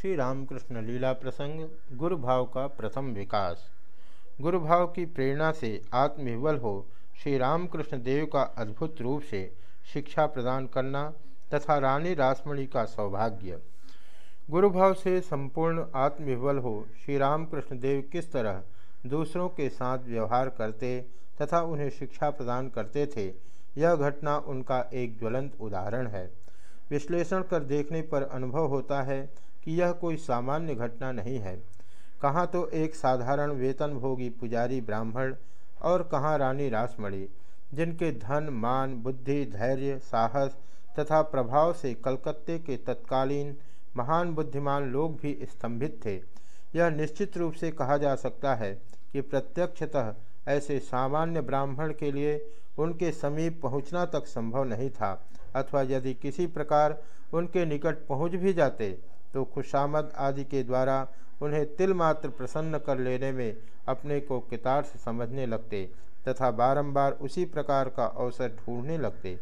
श्री रामकृष्ण लीला प्रसंग गुरु भाव का प्रथम विकास। गुरु भाव की प्रेरणा से आत्मविवल हो श्री रामकृष्ण देव का अद्भुत रूप से शिक्षा प्रदान करना तथा रानी रासमणि का सौभाग्य। गुरु भाव से संपूर्ण आत्मविवल हो श्री रामकृष्ण देव किस तरह दूसरों के साथ व्यवहार करते तथा उन्हें शिक्षा प्रदान करते थे, यह घटना उनका एक ज्वलंत उदाहरण है। विश्लेषण कर देखने पर अनुभव होता है कि यह कोई सामान्य घटना नहीं है। कहाँ तो एक साधारण वेतनभोगी पुजारी ब्राह्मण और कहाँ रानी रासमणि जिनके धन, मान, बुद्धि, धैर्य, साहस तथा प्रभाव से कलकत्ते के तत्कालीन महान बुद्धिमान लोग भी स्तंभित थे। यह निश्चित रूप से कहा जा सकता है कि प्रत्यक्षतः ऐसे सामान्य ब्राह्मण के लिए उनके समीप पहुँचना तक संभव नहीं था, अथवा यदि किसी प्रकार उनके निकट पहुँच भी जाते तो खुशामद आदि के द्वारा उन्हें तिल मात्र प्रसन्न कर लेने में अपने को कितार्थ समझने लगते तथा बारंबार उसी प्रकार का अवसर ढूँढने लगते।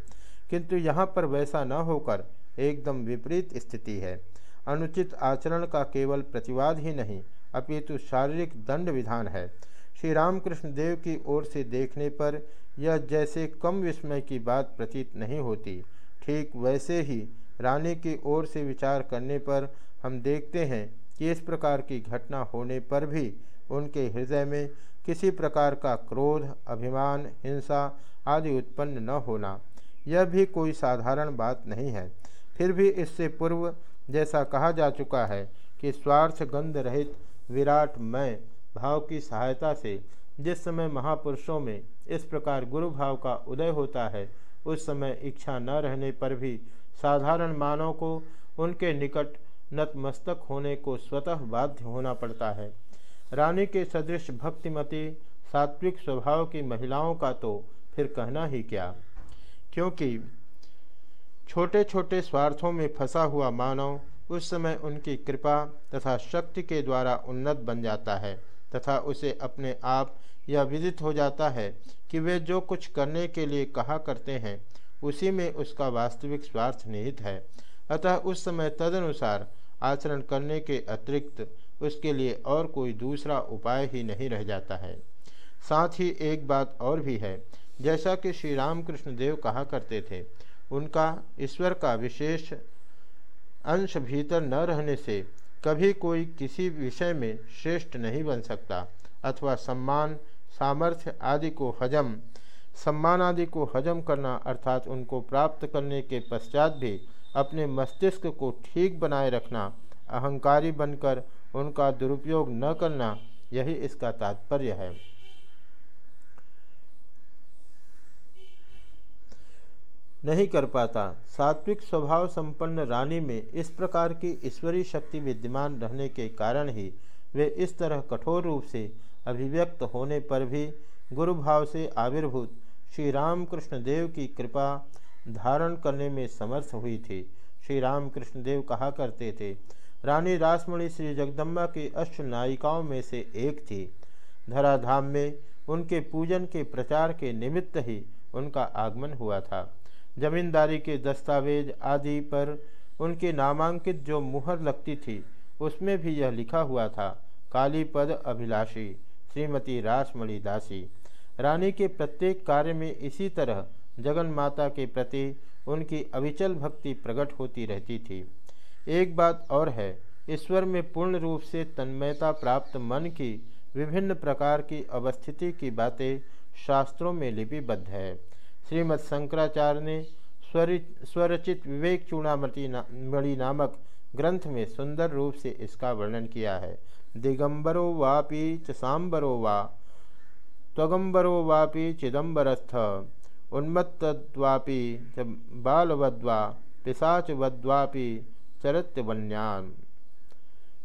किंतु यहाँ पर वैसा न होकर एकदम विपरीत स्थिति है। अनुचित आचरण का केवल प्रतिवाद ही नहीं, अपितु शारीरिक दंड विधान है। श्री रामकृष्ण देव की ओर से देखने पर यह जैसे कम विस्मय की बात प्रतीत नहीं होती, ठीक वैसे ही रानी की ओर से विचार करने पर हम देखते हैं कि इस प्रकार की घटना होने पर भी उनके हृदय में किसी प्रकार का क्रोध, अभिमान, हिंसा आदि उत्पन्न न होना। यह भी कोई साधारण बात नहीं है। फिर भी इससे पूर्व जैसा कहा जा चुका है कि स्वार्थ गंध रहित विराट मय भाव की सहायता से जिस समय महापुरुषों में इस प्रकार गुरु भाव का उदय होता है, उस समय इच्छा न रहने पर भी साधारण मानव को उनके निकट नतमस्तक होने को स्वतः बाध्य होना पड़ता है। रानी के सदृश भक्तिमती सात्विक स्वभाव की महिलाओं का तो फिर कहना ही क्या? क्योंकि छोटे छोटे स्वार्थों में फंसा हुआ मानव उस समय उनकी कृपा तथा शक्ति के द्वारा उन्नत बन जाता है तथा उसे अपने आप यह विदित हो जाता है कि वे जो कुछ करने के लिए कहा करते हैं उसी में उसका वास्तविक स्वार्थ निहित है। अतः उस समय तदनुसार आचरण करने के अतिरिक्त उसके लिए और कोई दूसरा उपाय ही नहीं रह जाता है। साथ ही एक बात और भी है, जैसा कि श्री रामकृष्ण देव कहा करते थे, उनका ईश्वर का विशेष अंश भीतर न रहने से कभी कोई किसी विषय में श्रेष्ठ नहीं बन सकता, अथवा सम्मान, सामर्थ्य आदि को हजम सम्मान आदि को हजम करना अर्थात उनको प्राप्त करने के पश्चात भी अपने मस्तिष्क को ठीक बनाए रखना, अहंकारी बनकर उनका दुरुपयोग न करना, यही इसका तात्पर्य है। नहीं कर पाता। सात्विक स्वभाव संपन्न रानी में इस प्रकार की ईश्वरीय शक्ति विद्यमान रहने के कारण ही वे इस तरह कठोर रूप से अभिव्यक्त होने पर भी गुरु भाव से आविर्भूत श्री रामकृष्ण देव की कृपा धारण करने में समर्थ हुई थी। श्री रामकृष्ण देव कहा करते थे, रानी रासमणि श्री जगदम्बा की अष्ट नायिकाओं में से एक थी। धराधाम में उनके पूजन के प्रचार के निमित्त ही उनका आगमन हुआ था। जमींदारी के दस्तावेज़ आदि पर उनके नामांकित जो मुहर लगती थी, उसमें भी यह लिखा हुआ था काली पद अभिलाषी, श्रीमती रासमणि दासी। रानी के प्रत्येक कार्य में इसी तरह जगन माता के प्रति उनकी अविचल भक्ति प्रकट होती रहती थी। एक बात और है ईश्वर में पूर्ण रूप से तन्मयता प्राप्त मन की विभिन्न प्रकार की अवस्थिति की बातें शास्त्रों में लिपिबद्ध है। श्रीमद शंकराचार्य ने स्वरचित विवेक चूड़ामती ना, नामक ग्रंथ में सुंदर रूप से इसका वर्णन किया है। दिगंबरो वापी च वा। त्वगंबरो वापी चिदंबरस्थ। उन्मत्तवापी बालवद्वा, पिशाचवद्वापि चरत्यवन्यान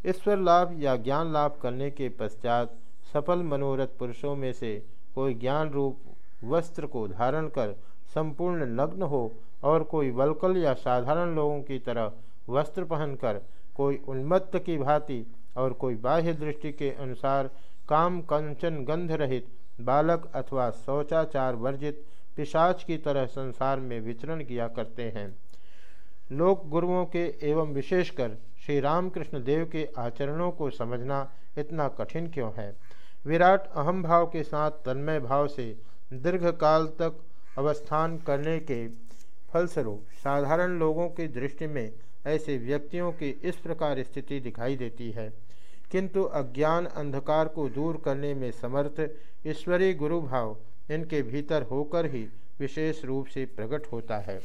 ईश्वर लाभ या ज्ञान लाभ करने के पश्चात सफल मनोरथ पुरुषों में से कोई ज्ञान रूप वस्त्र को धारण कर संपूर्ण नग्न हो और कोई वलकल या साधारण लोगों की तरह वस्त्र पहनकर कोई उन्मत्त की भांति और कोई बाह्य दृष्टि के अनुसार काम कंचन गंध रहित बालक अथवा शौचाचार वर्जित पिशाच की तरह संसार में विचरण किया करते हैं। लोक गुरुओं के एवं विशेषकर श्री रामकृष्ण देव के आचरणों को समझना इतना कठिन क्यों है? विराट अहम भाव के साथ तन्मय भाव से दीर्घ काल तक अवस्थान करने के फलस्वरूप साधारण लोगों की दृष्टि में ऐसे व्यक्तियों की इस प्रकार स्थिति दिखाई देती है। किंतु अज्ञान अंधकार को दूर करने में समर्थ ईश्वरीय गुरुभाव इनके भीतर होकर ही विशेष रूप से प्रकट होता है।